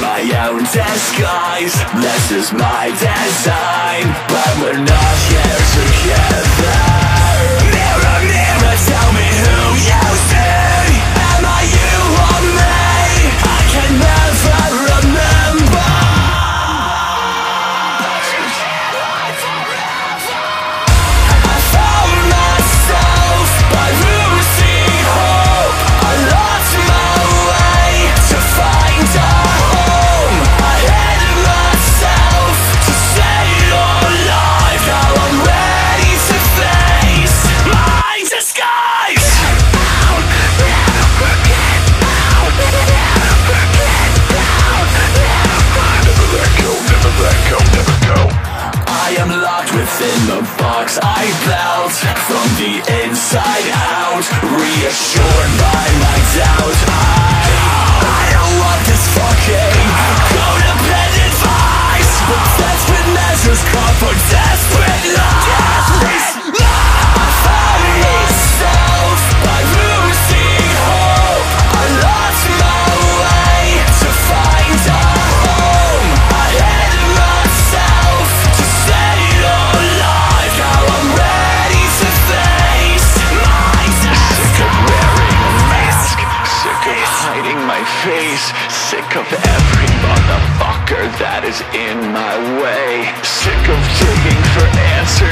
my own disguise. This is my design. But we're not here to box I felt. From the inside out Reassured by my doubt. I my face. Sick of every motherfucker that is in my way. Sick of digging for answers.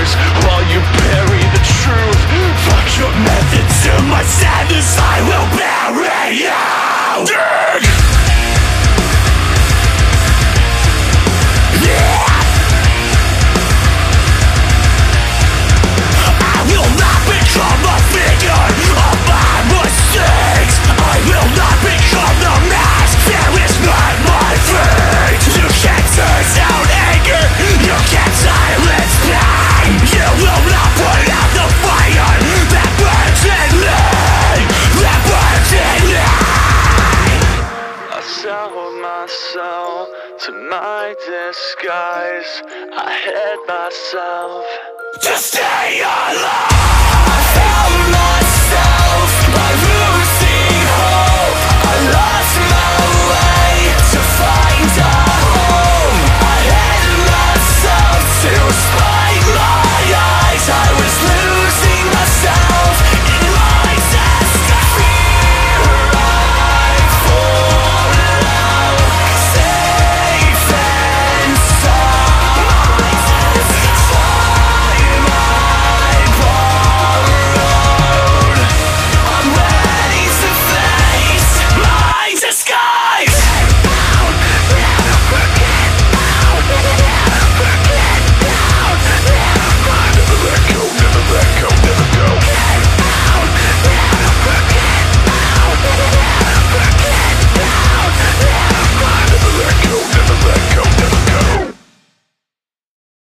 hold myself to my disguise. I hid myself to stay alive. I found my